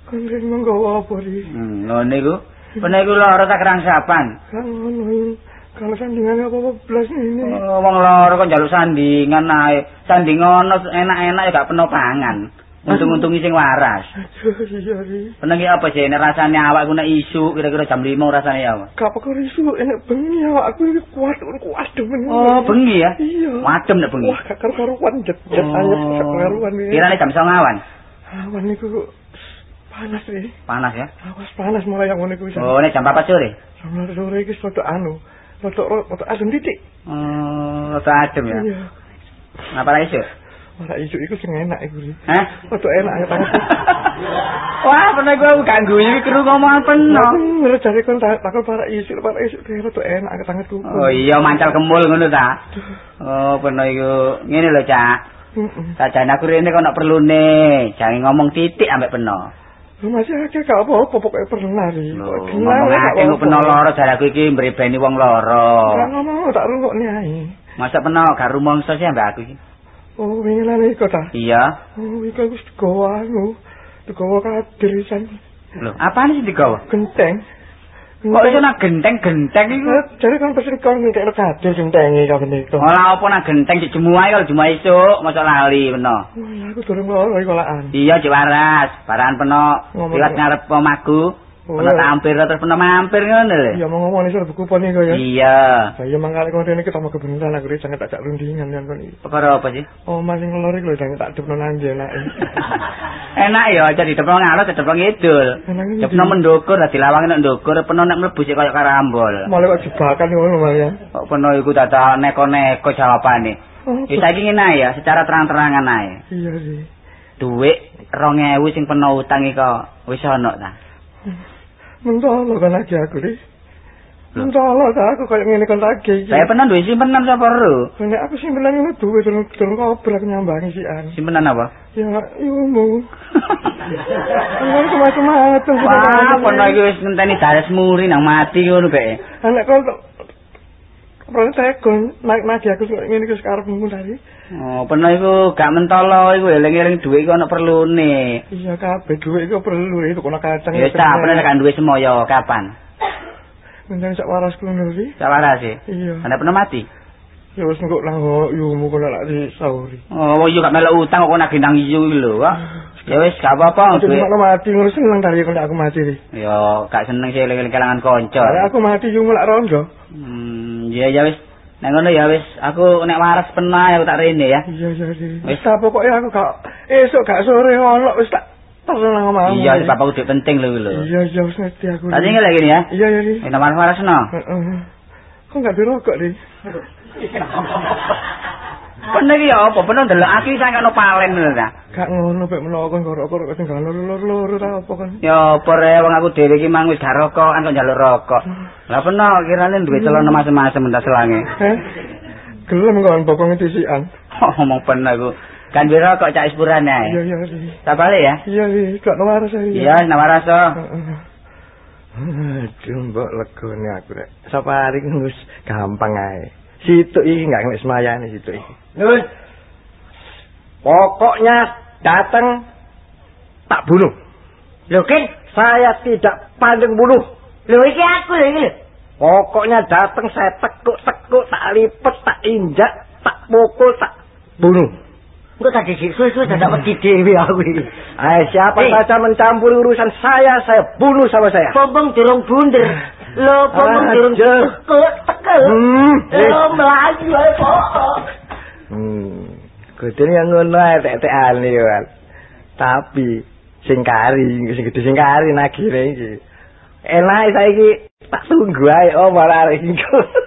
Kan rene menggawa apa Ri? Hmm, ngono iku. Penuh iku loro tak kerangsapan. Kan ngono. Kalau sandingannya apa-apa belas ini. Oh, wong loro kok njaluk sandingan ae. Sanding ngono enak-enak ya gak penuh pangan. Untung-untungi sing waras. Aduh, iya Ri. Penuh iki apa sih? Nek rasane awakku nek isu kira-kira jam 5 rasane ya apa? Gak apa risu, enak bengi awak aku ini kuat, kuat demen. Oh, bengi ya? Iya. Madem nek bengi. Wah, gak karu-karuan, jet, jet, anyep, gak karuan ini. Kirane jam 9 awan. Awan niku panas Ri. Panas ya. Awas panas mulai yang iku bisa. Oh, nek jam 4 sore. Sama sore iki rada anu. Rada rada adem titik. Oh, rada adem ya. Iya. Apa lagi sih? Malah isu iku sing enak iku Ri. Hah? Rada enak ya tangan. Wah, pernah gue gak guyu kru ngomong penuh. Bener jare kon tak takon para isu, para isu kaya rada enak ke tanganku. Oh iya, mancal kemul ngono ta. Oh, pernah iku ngene lho, Cak. Heeh. Sajane aku rene kok nak perlune, jangan ngomong titik ambek peno. Masih akeh gak apa-apa pokoke pernah. Lho, Kenal, akeh kok peno loro jar aku iki mrebeni wong Gak loro. ngomong tak rungokne ae. Masa peno gak rumangsa sih ambek aku iki. Oh, wingi lan iku ta. Iya. Oh, iku aku digawa anu. Digawa kadirisan Lho, apaan sih digawa? genteng. Kok iso nak genteng-genteng iku? Eh, Jadi kan pesen kon ngekek kadir gentengi kau niku. Ora apa nak genteng ae kalau jemu esuk, mosok lali peno. Aku durung loro iku lakan. Iya, Cik Waras. Baran peno liwat ngarep omahku. Oh, Peno iya. tampir terus peno mampir ngono lho. Iya mau ngomong iso buku pon iku ya. Iya. Saya mangkali kon rene kita mau kebenaran aku jangan tak jak rundingan kan kon iki. Perkara apa sih? Oh, masing ngelor iku lho jangan tak depno nanje enak. Enak ya, aja depan ngalor, di depan ngidul. Enak ini. Depan mendukur, di lawangan nek ndukur, peno nek mlebu sik kaya karambol. Mulai kok jebakan ngono Maria. Kok peno iku tata neko-neko jawabane. Oh, Ya saiki ngene ae ya, secara terang-terangan ae. iya sih. Duit 2000 sing peno utang iki wis ana ta? Mentolo kan lagi aku ri. Mentolo ta aku kayak ngene kon lagi iki. Saya pernah duwe simpenan sapa ro? Nek aku simpenan ngono duwe durung durung kobrak nyambangi si an. Simpenan apa? Ya ilmu. Kan macam-macam. Wah, peno iki wis ngenteni dares muri nang mati ngono kae. Anak kau Pernah tegon naik nagi aku kok ngene iki sekarepmu tadi. Oh, peno iku gak mentolo iku eling-eling duit iku ana perlune. Iya kabeh dhuwit iku perlu itu kono kacang. Ya tak pernah tekan duwe semoyo kapan? Nang sak warasku nuri. Sawaras sih. Iya. Anda pernah mati? Ya wis engko nang yumu kono lak di. Oh, iya gak melok utang kok nak gendang iyu iki lho. Ya wis gak apa-apa. Aku cuma mati ngono seneng tadi kalau aku mati. Ya gak seneng sih eling-eling kelangan kanca. Aku mati yumu lak rondo. Hmm, ya ya wis. Nek ngono ya wis, aku nek waras pernah ya aku tak rene ya. Iya iya. Wis. Ta pokoke aku gak esuk gak sore ono wis tak terus nang omahmu. Iya, bapakku duit penting lho lho. Iya iya wis ngerti aku. Tadi ngelak gini ya. Iya iya ri. Kita waras no. Heeh. Kok gak dirokok ri? Bener ya apa? Bener ndelok aku iki sampe ono palen ta. Gak ngono pek menawa kon rokok kok tinggal loro-loro ta apa kan. Ya apa re wong aku dhewe iki mang wis gak rokokan kok njaluk rokok. Lah peno kirane duwe celana masem-masem entas selange. Gelem kon bokong disian. Ngomong peno iku. Kan biro kok cak ispuran ae. Iya, iya. Tak balik ya. Iya, iya, gak nawaras saya. Iya, nawaraso. Aduh, mbok legone aku rek. Ku wis gampang ae. Situ iki gak wis mayane situ iki. Nun, Pokoknya datang tak bunuh. lho Kin, Saya tidak pandang bunuh. lho iki aku lho iki lho. Pokoknya datang saya tekuk-tekuk, tak lipet, tak injak, tak pukul, tak bunuh. Engko tadi suwe-suwe dadak wedi dhewe aku iki. Ayo siapa saja mencampuri urusan saya, saya bunuh sama saya. Pompong durung bunder. Lho, durung Aduh. tekuk, tekel. Lho, melayu ae pokok. Hmm. Kudune yang ngono ae tek-tekan iki, Wan. Tapi sing kari, sing gede sing kari nagire iki. Enak saiki tak tunggu ae oh malah arek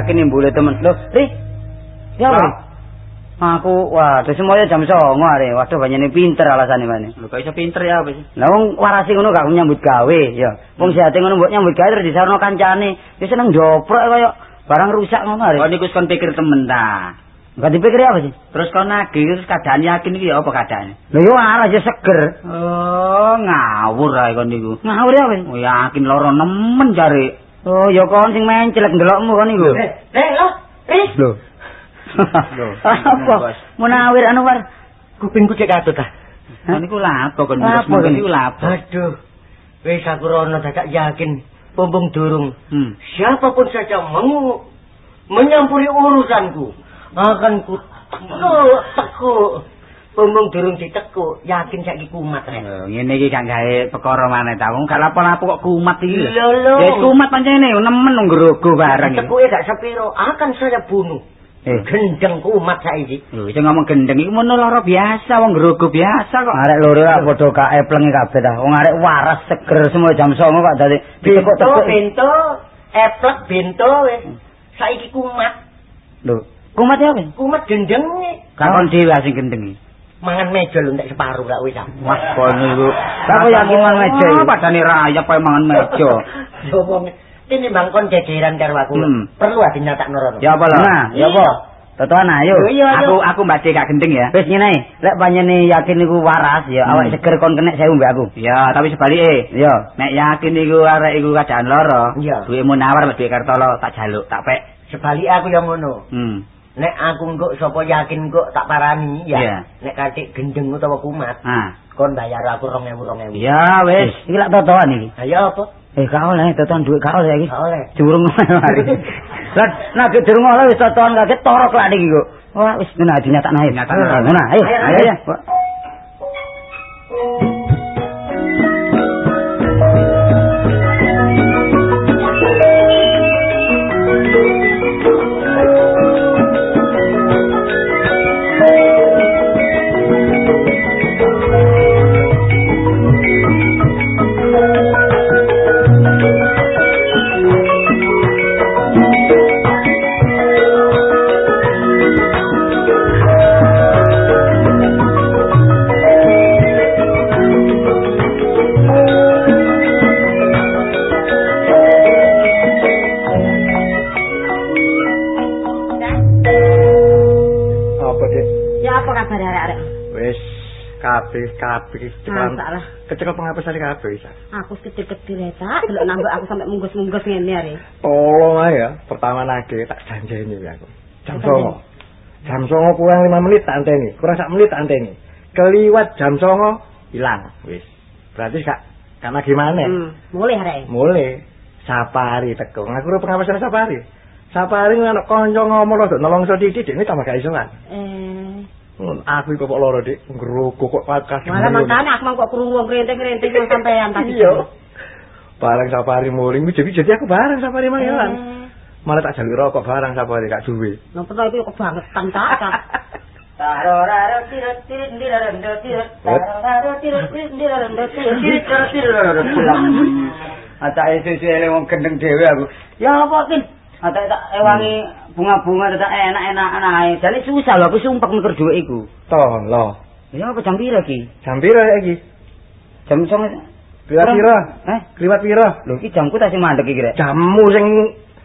nih boleh temen. Loh, Ri. Ya apa? Aku waduh semuanya jam 09.00 are. Waduh panjenengan pinter alasane mane. Lho kok iso pinter ya apa sih? Lah wong warasi ngono gak nyambut gawe ya. Wong sehate ngono mbok nyambut gawe terus disarno kancane. Ya seneng joprok kaya barang rusak ngono are. Oh niku wis kon pikir temen ta. Enggak dipikir apa sih? Terus kon nagih terus keadaan yakin iki ya apa keadaane? Lah yo arah aja seger. Oh, ngawur ae kon niku. Ngawur ya apa sih? Oh yakin loro nemen jare. Oh, ya kon sing mencelek ndelokmu kon iku. Eh, eh, lo, Ris. Lho. Apa? Bos. Munawir anu war. Kupingku cek katut ah. Kon niku lapo kon Lapo, terus kon? niku lapo. Aduh. Wis aku rono dadak yakin pompong durung Hmm. siapapun saja mau menyampuri urusanku akan ku tekuk pompong durung ditekuk yakin saiki kumat rek Oh, ngene iki gak gawe perkara maneh ta. Wong gak lapo-lapo kok kumat iki. Lho, lho. Ya kumat pancene nemen nang gerogo bareng. iki. tekuke gak sepiro akan saya bunuh Eh. gendeng kumat saiki Lho, sing ngomong gendeng iku mono lara biasa, wong gerogo biasa kok. Arek loro kok padha kaeplenge kabeh ta. Wong arek waras seger semua jam 09.00 kok dadi bento ditekuk-tekuk. bento eplek bento wis saiki kumat Lho, kumat ya apa? kumat gendenge Oh. Kakon dhewe sing gendeng iki. Mangan meja lho entek separuh gak wis ah. Wah, kon niku. Aku yakin mangan meja Padane rayap kaya mangan meja. Yo wong ini bangkon jejeran karo aku. Hmm. Perlu ati nyatak norono. Ya apa lho? Nah, ya apa? Totoan ayo. Aku aku mbade gak gendeng ya. Wis ngene, lek panjenengan yakin niku waras ya, Hmm. awak seger kon kenek saya mbek aku. Ya, tapi sebalike. Yo. Nek yakin iku arek iku keadaan lara, Iya. duwemu nawar duwe kartolo tak jaluk, tak pek. Sebalik aku yang ngono. Hmm. Nek aku engko sapa yakin kok tak parani ya. Iya. Nek katik gendeng utawa kumat, Ah. kon bayar aku 2000 2000. Ya wis. Iki lak totoan iki. Ayo apa? Eh, gak oleh totoan dhuwit gak oleh iki. Gak oleh. Durung mari. Lah, nek durung oleh wis totoan kaget torok lak niki kok. Wah, wis ngono dinyatakno ayo. Dinyatakno. Ngono, ayo. Ayo, Ayo ayo. ya. Apa, tak. Delok nambah aku sampai munggus-munggus ngene are. Ae ya, pertama nage tak janjeni aku. Jam Apa, songo. Jam songo kurang 5 menit tak anteni, kurang sak menit tak anteni. Keliwat jam songo hilang wis. Berarti gak karena gimana? Hmm, mulai arek. Mulai sapari teko. Ngaku ro pengawasan sapari. Sapari ngono kanca ngomong lho nolongso titik ini tambah gak iso kan. Eh, Hmm, Aku kok loro dik ngerogo kok kasih. malah makane aku mang kok krungu krenteng-krenteng wong sampean tadi. Iya. Bareng sapari muling jadi jadi aku bareng sapari mang Eh, hilang. Malah tak jaluk rokok barang sapa iki gak duwe. Nang peno iki kebangetan ta. Atake susu ele wong gendeng dhewe aku. Ya apa kin? Atake tak ewangi bunga-bunga tak enak-enakan ae. Jane susah lho aku sumpek mikir dhuwit iku. Toh, lho. Ya apa jam pira iki? Jam pira iki? Jam 09.00. Kliwat pira? Eh, Kliwat pira? lho iki jamku tak sing mandek iki rek. Jamu sing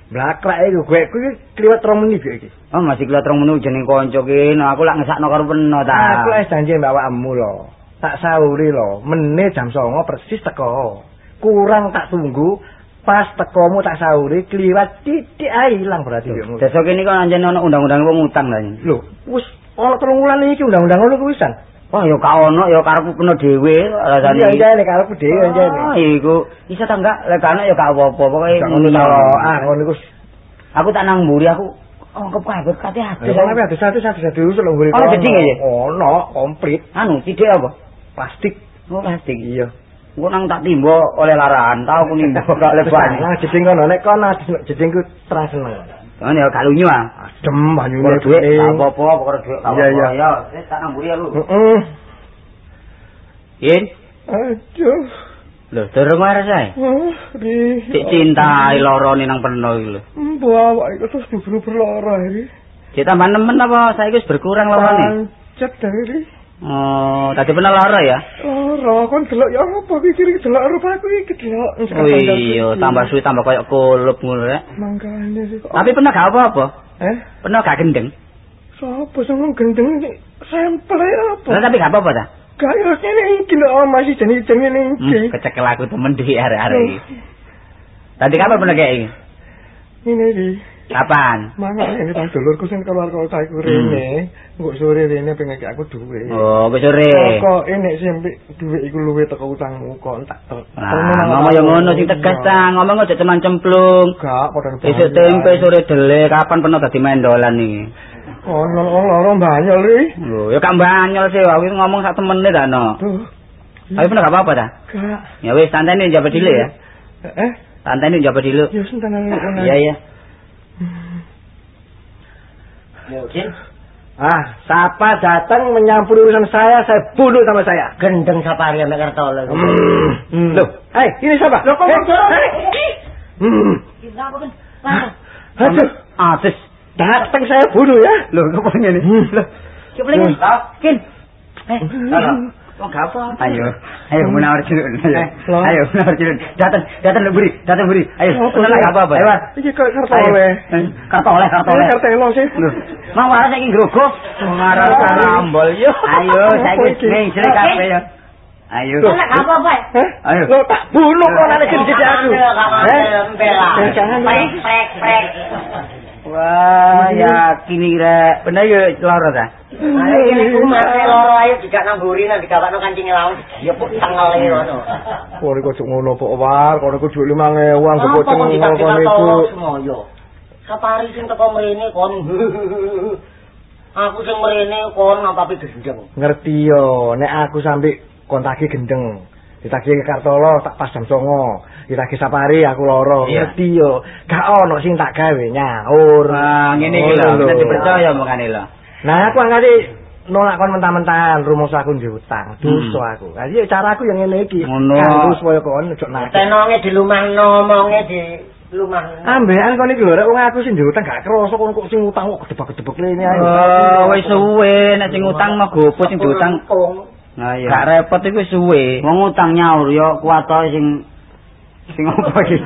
blakrak iku, gue iki kliwat 3 menit iki. Oh, masih kelat rong menit jeneng kanca ki. Nah, aku lak ngesakno karo peno ta. Aku wis janji mbak awakmu lho. Tak sauri lho, menit jam 09.00 persis teko. Kurang tak tunggu, pas tekomu tak sauri kliwat titik ae ilang berarti yo. Desa kene kok anjen ana undang-undang wong utang lah. Lho, wis ana telung wulan iki undang-undang ngono kuwi san. Wah, ya ka ono ya karepku kena dhewe rasane. Iya, iya karepku dhewe anjene. Ah, iku iso ta enggak lek ana ya gak apa-apa. Pokoke ngono ngono. Ah, ngono iku. Aku tak nang mburi aku anggap kabeh kate ati. Wis ana ada satu satu satu usul lho mburi. Ono jeding ya? Ono, komplit. Anu, tidak apa? Plastik. Oh, plastik. Iya. Engko nang tak timbo oleh larahan, tau aku nimbo gak leban. Lah jeding kono nek kono jedingku terang seneng. Kan ya gak lunyu ah. Adem banyune dhuwit gak apa-apa, pokoke dhuwit gak Iya, iya. Ya, wis tak nang aku. Heeh. Yin. Aduh. Lho, durung waras ae. Oh, di. Cek cintai lorone nang peno iki lho. Mbok awak iku terus diburu berlara iki. Cek tambah nemen apa saiki wis berkurang lorone? Pancet dari. Oh, tadi pernah lara ya? Lara kon delok ya apa iki iki delok arep aku iki delok. Oh iya, tambah suwi tambah koyo kulup ngono rek. Mangkane sih. Tapi pernah gak apa-apa? Eh, Pernah gak gendeng? sapa sing gendeng? Sampel ya apa? Lah tapi gak apa-apa ta? Gaya ini iki lho masih jenis-jenis Hmm, iki. kecekel aku temen di arek-arek iki. Tadi kapan pernah kayak ini? Ini iki. Kapan? Mangan ini tang dulurku sing keluar kota iku rene. Engko sore rene pengen aku duwe. Oh, wis sore. Kok ini sih duwe iku luwe teko utangmu kok tak. Nah, ngomong yang ngono sing tegas ta, ngomong aja teman cemplung. Gak padha Besok tempe sore dele, kapan pernah dadi mendolan iki? Ono loro banyol iki. Lho, ya gak banyol sih, aku ngomong sak temene ta no. Tuh. Tapi pernah gak apa-apa ta? Gak. Ya wis santai nih jabat dulu ya. Eh, Santai nih jabat dulu. ya senten ae. Iya iya. Mungkin Ah, siapa datang menyampuri urusan saya, saya bunuh sama saya. gendeng sapari ambek kertole. Hmm. Loh, hai, ini siapa? Loh, kok Hmm. Lah, Aduh, Asis. datang saya bunuh ya. Lho, kok ngene? Lho, coba lagi. Kin. Eh, Oh, gak apa. Ayo, ayo menawar cilun. Ayo, Loh. ayo menawar cilun. Datang, datang lu beri, datang beri. Ayo, Apa tenang sih? gak apa-apa. Ayo, iki kok kartole. Kartole, kartole. Ini kartelo sih. Lho, mau waras saiki grogo. Ngarang karambol yo. Ayo, saiki Apa iki? ning sini kabeh yo. Ayo. Lah gak apa-apa. Ayo. Lo tak bunuh kok nanti jadi aku. Eh? Eh, Jangan. Prek, prek, prek. Wah, yakin iki rek. Bener yo lara ta? Ayo ini ku mate loro ayo tidak namburi nang digawakno kancing lawan. Ya kok tangale ngono. Kok niku cuk ngono kok war, kok niku dhuwit 5000 ang Apa keboceng kok tidak ngono niku. tolong semoyo. Sapari sing teko mrene kon. Aku sing mrene kon apa gendeng. Ngerti yo, nek aku sampe kontaki gendeng. Ditagih ke Kartolo tak pas jam 09.00. Ditagih Sapari aku loro. Iya. Ngerti yo. Gak ono sing tak gawe nyaur. Wah, ngene iki lho, bisa dipercaya mongane lho. Nah, aku angkati nolak kon mentah-mentahan rumus aku ndek utang. Dosa aku. Iya cara aku yang ngene iki. Ngono. Kanggo supaya kon ojo nakal. Tenonge di lumahno, omonge di lumahno. Ambekan kon iki lho, wong aku sing utang gak kerasa kon kok sing utang kok gedebak-gedebek lene ae. Oh, wis suwe nek sing utang mah gopo sing diutang. Nah, iya. Gak repot iku wis suwe. Wong utang nyaur yo kuat ae sing sing apa iki?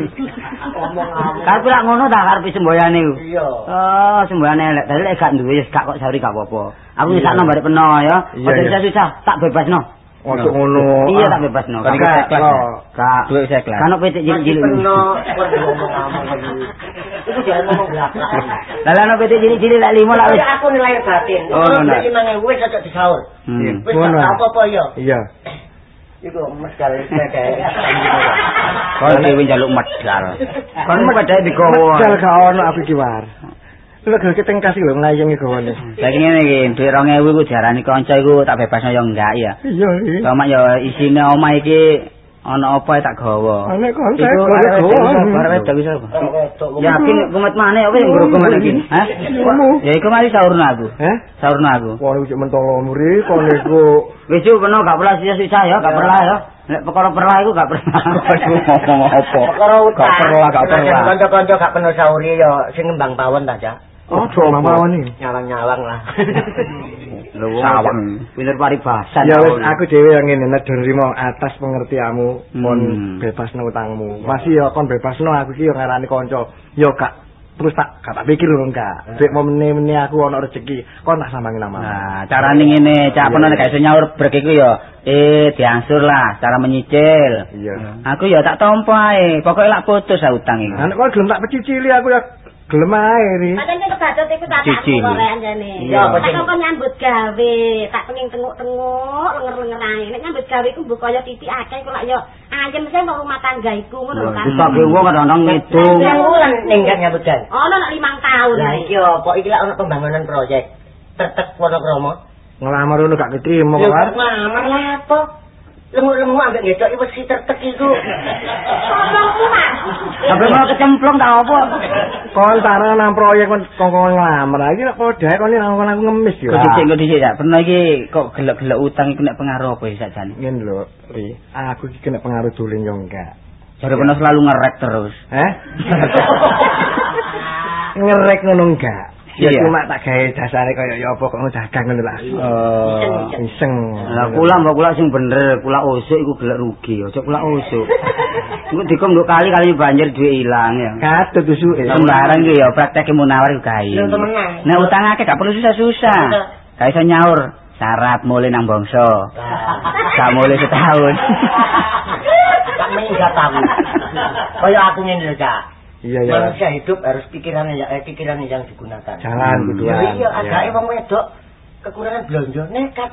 Omong Karepe lak ngono ta karepe semboyane iku. Iya. Oh, semboyane elek. Dadi lek gak duwe wis gak kok sauri gak apa-apa. Aku wis sakno barek peno ya. Ojo susah-susah, tak bebasno. Ojo ngono. Iya tak bebasno. Kan ikhlas, ya? Gak. Duit saya kelas. Kan petik cilik-cilik. peno ngomong iki. Iku jangan ngomong belakang. Lah lah petik cilik-cilik lak limo lak wis. aku nilai batin. Oh, Terus ngono. iki mangan wis aja disaur. Hmm. Wis Ngono. gak apa-apa ya. Iya. Iku medal. Kok dhewe njaluk medal. Kon medal digowo. Medal gak ono aku iki war. Lha gak keteng kasih lho nglayengi gawane. Saiki ngene iki, dhuwit 2000 iku diarani kanca iku tak bebasno ya enggak ya. Iya, iya. Cuma ya isine omah iki ana apa tak gawa. Nek kon Iku teko arek teko. wedok arek wedok iso? Yakin kumet maneh yang ngroko maneh iki? Hah? Ya iku mari saurna aku. Heh? Saurna aku. Wong iku mentolo muri kon iku Wis yo peno gak pernah sisa ya, gak pernah ya. Nek perkara pernah iku gak. Aduh ngomong apa? Perkara. Gak perlah, gak perlah. Kanca-kanca gak pernah sauri ya sing ngembang pawon ta, Cak. Oh, mawon iki. Nyawang-nyawang lah. Sawang. Pinter paribasan. Ya wis aku dhewe yang ngene nedon rimo atas pengertianmu kon Hmm. bebasno utangmu. Masih ya kon bebasno aku iki yo ngarani kanca. Yo gak terus tak gak tak pikir lho enggak. Dek mau meneh-meneh aku ana rezeki, kon tak sambangi nama. Nah, carane ngene, cak peno nek gak iso nyaur brek iku ya eh diangsur lah, cara menyicil. Iya. Aku ya tak tampa ae, pokoke lak putus utang iku. Nek kon gelem tak pecicili aku ya gelem ae ri. Pancen iki kebacut iku tak tak kok anjane. Iya. Tak kok nyambut gawe, tak pengin tenguk-tenguk lenger-lenger ae. Nek nyambut gawe iku mbok kaya titik akeh kok lak yo ayem sing nang rumah tangga iku ngono kan. Wis tak wong kadang-kadang ngitung. Yang wulan ninggal nyambut gawe. Ono nak limang tahun. Lah iki apa iki lak ono pembangunan proyek. Tetek Wonokromo. Ngelamar ngono gak ketrimo kok. War. ngamar lah apa? Lemu-lemu ambek ngedok iki wis tetek iku. Ngomongku Mas. Sampai mau kecemplung tak apa? Kon tarang nang proyek kon kon ngelamar. Iki nek podae kon nang aku ngemis yo. Kok dhisik kok dhisik tak. Pernah iki kok gelek-gelek utang iku nek pengaruh apa ya sakjane? Ngene lho, Ri. Aku iki kena pengaruh dolen yo enggak. Jare pernah selalu ngerek terus. Heh? Ngerek ngono enggak. Ya Iya. cuma tak gawe dasare kaya ya apa kok dagang ngono lah. Oh. Iseng. Lah kula mbok kula sing bener, kula usuk iku gelek rugi, aja kula usuk. Engko dikom nduk kali kali banjir duit ilang ya. Katut usuke. Sembarang ya praktek munawar iku gawe. Temenan. Nek utang akeh gak perlu susah-susah. Gak iso nyaur. Syarat mulai nang bangsa. Gak mulai setahun. Tak minggat aku. Kaya aku ngene lho, Cak. Iya ya. Manusia hidup harus pikirannya ya eh, pikiran yang digunakan. Jalan Hmm. kuduan. Ya iya, agake wong wedok kekurangan blonjo nekat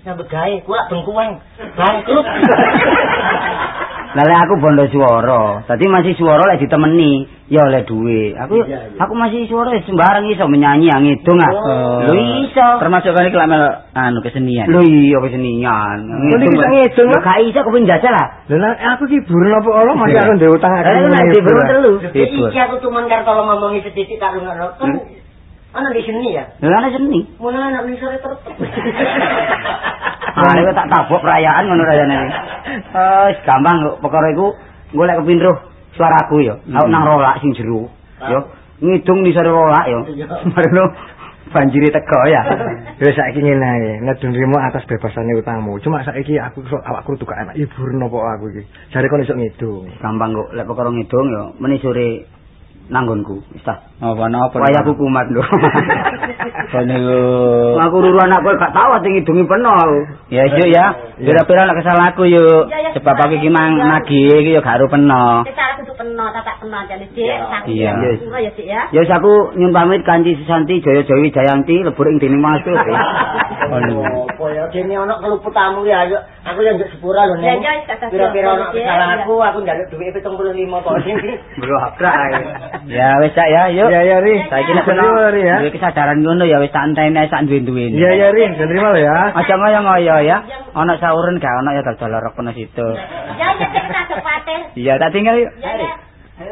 nyambut gawe, kulak bengkuang, bangkrut. Lah aku bondo swara. Dadi masih swara lek ditemeni ya oleh duit. Aku Iya, iya. aku masih swara ya sembarang iso menyanyi yang ngidung ah. Oh. Lho iso. Termasuk kan mel anu kesenian. Lho iya kesenian. Ngidung, Lho Mas? gak iso kepengin jajal lah. Lah aku ki buron apa Allah masih aku ndek utang Lah nek diburu telu. Iki aku cuman karo kalau ngomongi setitik tak rungokno. Ana di sini ya. Lah ana seni. Anak terus. Ah, tak tabok perayaan ngono rayane. Eh, wis gampang kok perkara iku golek kepindruh suaraku ya. Aku nang rolak sing jero. Yo, ngidung ni rolak yo. Marino banjiri teko ya. Wis saiki ngene ae, nedun rimo atas bebasane utangmu. Cuma saiki aku awakku tuh gak enak ibur nopo aku iki. Jare kon iso ngidung. Gampang kok lek perkara ngidung yo meni sore nanggonku. Wis ta. Apa napa? Wayaku kumat lho. Niku. Aku ruru anak kowe gak tau ati ngidungi peno aku. Ya yuk ya. Pira-pira nek kesalahanku ya, Sebab aku iki mang nagih iki yo gak aru peno. Peno, tak peno jane Dik. Sak Iya. Ya Dik ya. Ya wis aku nyun pamit kanci Susanti Jaya Jawi Jayanti lebur ing dening Mas Tuh. Apa ya dene ana keluputamu ya ayo aku yang njuk sepura lho Ya, ya, kata Pira-pira ana ya. kesalahanku aku njaluk dhuwit 75 kok. Bro akrak. Ya wis Cak ya, yuk. Iya ya Ri. Saiki nek ya. duwe kesadaran ngono ya wis tak enteni sak duwe-duwe. Iya ya Ri, terima lho ya. Aja ngoyo-ngoyo ya. Ana sauren gak ana ya dal-dal rok peno situ. Ya ya tak kuwatir. Iya, tak tinggal yuk. Ya ya. thế